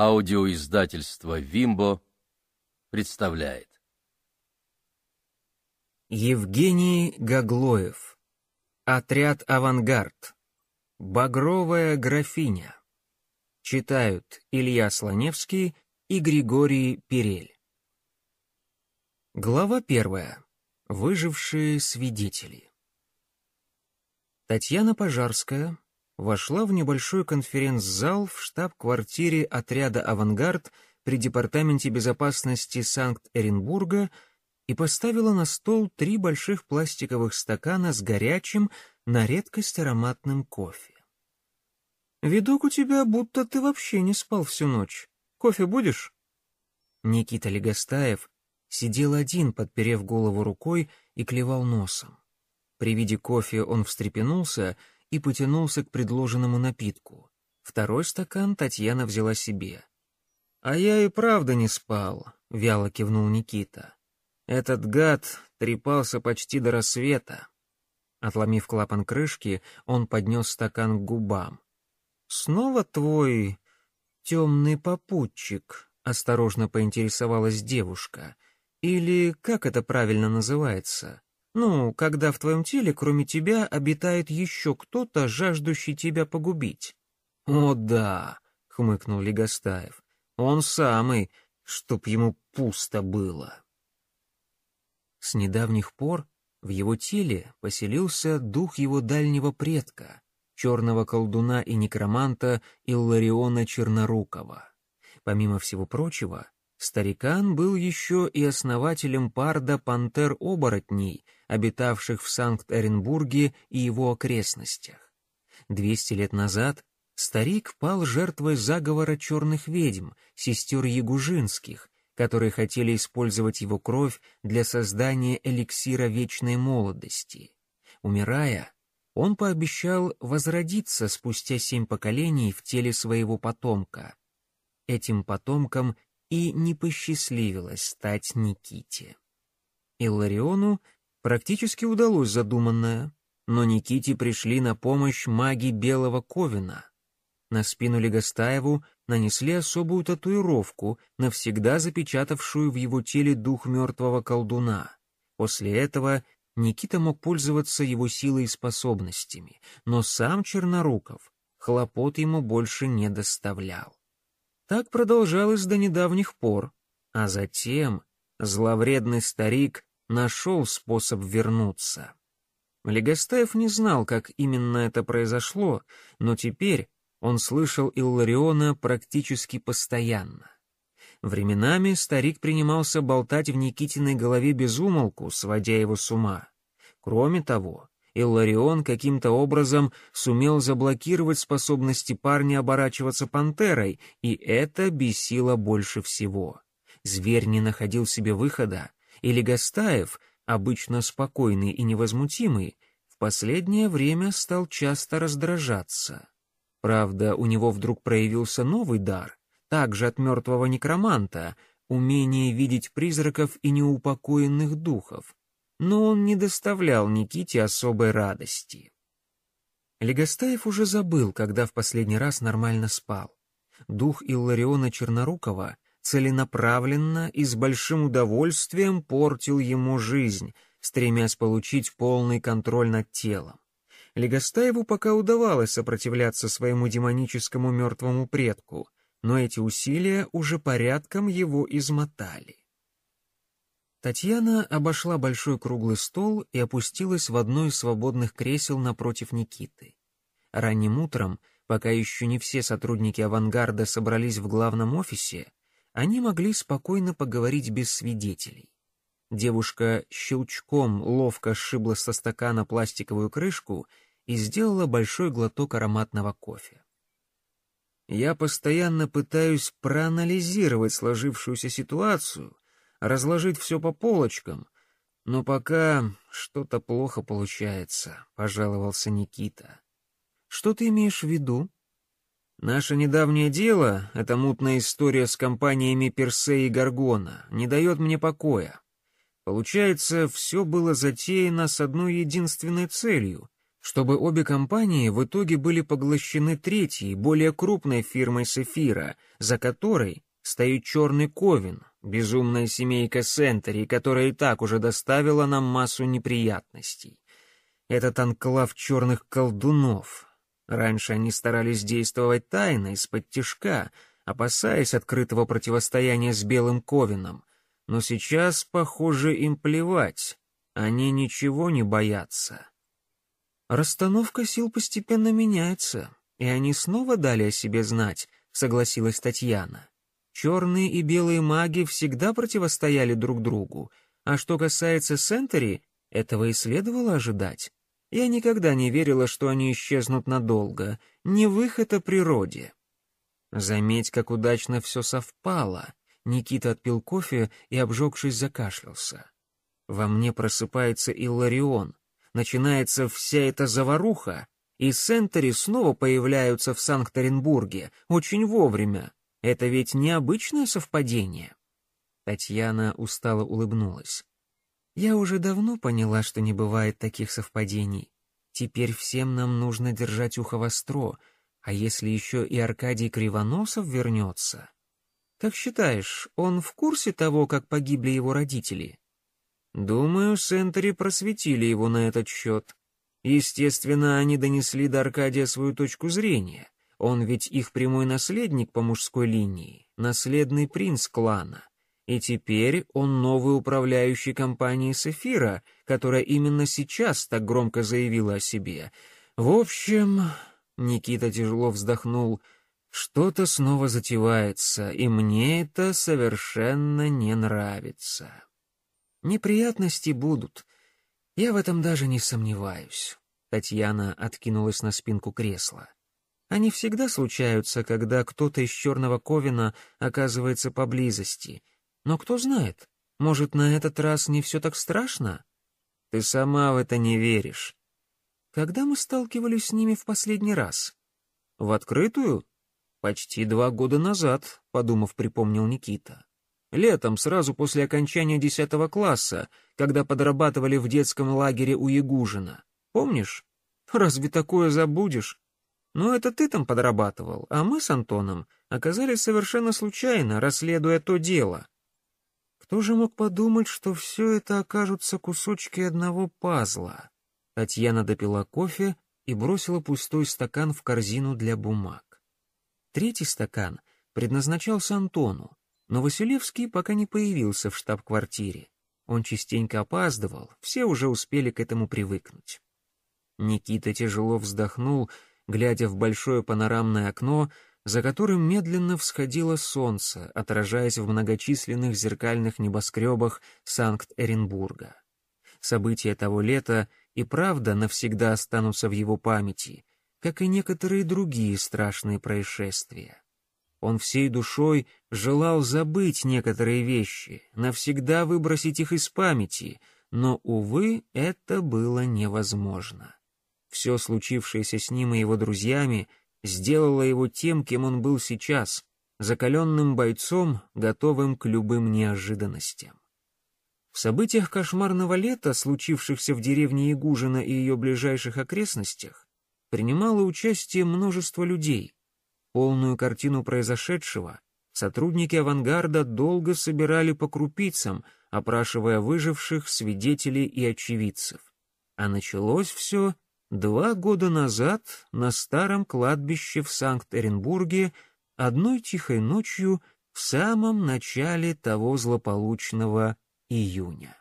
Аудиоиздательство «Вимбо» представляет. Евгений Гаглоев. Отряд «Авангард». Багровая графиня. Читают Илья Слоневский и Григорий Перель. Глава первая. Выжившие свидетели. Татьяна Пожарская, вошла в небольшой конференц-зал в штаб-квартире отряда «Авангард» при Департаменте безопасности Санкт-Эренбурга и поставила на стол три больших пластиковых стакана с горячим, на редкость ароматным кофе. «Видок у тебя, будто ты вообще не спал всю ночь. Кофе будешь?» Никита Легостаев сидел один, подперев голову рукой и клевал носом. При виде кофе он встрепенулся — и потянулся к предложенному напитку. Второй стакан Татьяна взяла себе. «А я и правда не спал», — вяло кивнул Никита. «Этот гад трепался почти до рассвета». Отломив клапан крышки, он поднес стакан к губам. «Снова твой темный попутчик?» — осторожно поинтересовалась девушка. «Или как это правильно называется?» Ну, когда в твоем теле, кроме тебя, обитает еще кто-то, жаждущий тебя погубить. О да, хмыкнул Легостаев. Он самый, чтоб ему пусто было. С недавних пор в его теле поселился дух его дальнего предка, черного колдуна и некроманта Иллариона Чернорукова. Помимо всего прочего, старикан был еще и основателем парда пантер-оборотней — обитавших в Санкт-Эренбурге и его окрестностях. 200 лет назад старик пал жертвой заговора черных ведьм, сестер Ягужинских, которые хотели использовать его кровь для создания эликсира вечной молодости. Умирая, он пообещал возродиться спустя семь поколений в теле своего потомка. Этим потомком и не посчастливилось стать Никите. Иллариону Практически удалось задуманное, но Никите пришли на помощь маги Белого Ковина. На спину Легостаеву нанесли особую татуировку, навсегда запечатавшую в его теле дух мертвого колдуна. После этого Никита мог пользоваться его силой и способностями, но сам Черноруков хлопот ему больше не доставлял. Так продолжалось до недавних пор, а затем зловредный старик нашел способ вернуться. Легостаев не знал, как именно это произошло, но теперь он слышал Иллариона практически постоянно. Временами старик принимался болтать в Никитиной голове безумолку, сводя его с ума. Кроме того, Илларион каким-то образом сумел заблокировать способности парня оборачиваться пантерой, и это бесило больше всего. Зверь не находил себе выхода, или Гастаев, обычно спокойный и невозмутимый, в последнее время стал часто раздражаться. Правда, у него вдруг проявился новый дар, также от мертвого некроманта, умение видеть призраков и неупокоенных духов. Но он не доставлял Никите особой радости. Легостаев уже забыл, когда в последний раз нормально спал. Дух Иллариона Чернорукова целенаправленно и с большим удовольствием портил ему жизнь, стремясь получить полный контроль над телом. Легостаеву пока удавалось сопротивляться своему демоническому мертвому предку, но эти усилия уже порядком его измотали. Татьяна обошла большой круглый стол и опустилась в одно из свободных кресел напротив Никиты. Ранним утром, пока еще не все сотрудники «Авангарда» собрались в главном офисе, они могли спокойно поговорить без свидетелей. Девушка щелчком ловко сшибла со стакана пластиковую крышку и сделала большой глоток ароматного кофе. Я постоянно пытаюсь проанализировать сложившуюся ситуацию, разложить все по полочкам, но пока что-то плохо получается, — пожаловался Никита. — Что ты имеешь в виду? Наше недавнее дело, эта мутная история с компаниями Персея и Гаргона, не дает мне покоя. Получается, все было затеяно с одной единственной целью, чтобы обе компании в итоге были поглощены третьей, более крупной фирмой Сефира, за которой стоит черный Ковин, безумная семейка Сентери, которая и так уже доставила нам массу неприятностей. Этот анклав черных колдунов, Раньше они старались действовать тайно, из-под тишка, опасаясь открытого противостояния с Белым Ковином. Но сейчас, похоже, им плевать. Они ничего не боятся. «Расстановка сил постепенно меняется, и они снова дали о себе знать», — согласилась Татьяна. «Черные и белые маги всегда противостояли друг другу, а что касается Сентери, этого и следовало ожидать. Я никогда не верила, что они исчезнут надолго. Не в их это природе. Заметь, как удачно все совпало. Никита отпил кофе и, обжегшись, закашлялся. Во мне просыпается Илларион. Начинается вся эта заваруха. И Сентери снова появляются в Санкт-Петербурге. Очень вовремя. Это ведь необычное совпадение. Татьяна устало улыбнулась. Я уже давно поняла, что не бывает таких совпадений. Теперь всем нам нужно держать ухо востро, а если еще и Аркадий Кривоносов вернется... Как считаешь, он в курсе того, как погибли его родители? Думаю, Сентери просветили его на этот счет. Естественно, они донесли до Аркадия свою точку зрения. Он ведь их прямой наследник по мужской линии, наследный принц клана. И теперь он новый управляющий компанией «Сефира», которая именно сейчас так громко заявила о себе. В общем, Никита тяжело вздохнул, что-то снова затевается, и мне это совершенно не нравится. Неприятности будут. Я в этом даже не сомневаюсь. Татьяна откинулась на спинку кресла. Они всегда случаются, когда кто-то из черного ковина оказывается поблизости — но кто знает, может, на этот раз не все так страшно? Ты сама в это не веришь. Когда мы сталкивались с ними в последний раз? В открытую? Почти два года назад, подумав, припомнил Никита. Летом, сразу после окончания десятого класса, когда подрабатывали в детском лагере у Ягужина. Помнишь? Разве такое забудешь? Ну, это ты там подрабатывал, а мы с Антоном оказались совершенно случайно, расследуя то дело. Кто же мог подумать, что все это окажутся кусочки одного пазла? Татьяна допила кофе и бросила пустой стакан в корзину для бумаг. Третий стакан предназначался Антону, но Василевский пока не появился в штаб-квартире. Он частенько опаздывал, все уже успели к этому привыкнуть. Никита тяжело вздохнул, глядя в большое панорамное окно, за которым медленно всходило солнце, отражаясь в многочисленных зеркальных небоскребах Санкт-Эренбурга. События того лета и правда навсегда останутся в его памяти, как и некоторые другие страшные происшествия. Он всей душой желал забыть некоторые вещи, навсегда выбросить их из памяти, но, увы, это было невозможно. Все случившееся с ним и его друзьями Сделала его тем, кем он был сейчас, закаленным бойцом, готовым к любым неожиданностям. В событиях кошмарного лета, случившихся в деревне Ягужина и ее ближайших окрестностях, принимало участие множество людей. Полную картину произошедшего сотрудники авангарда долго собирали по крупицам, опрашивая выживших, свидетелей и очевидцев. А началось все Два года назад на старом кладбище в Санкт-Эренбурге одной тихой ночью в самом начале того злополучного июня.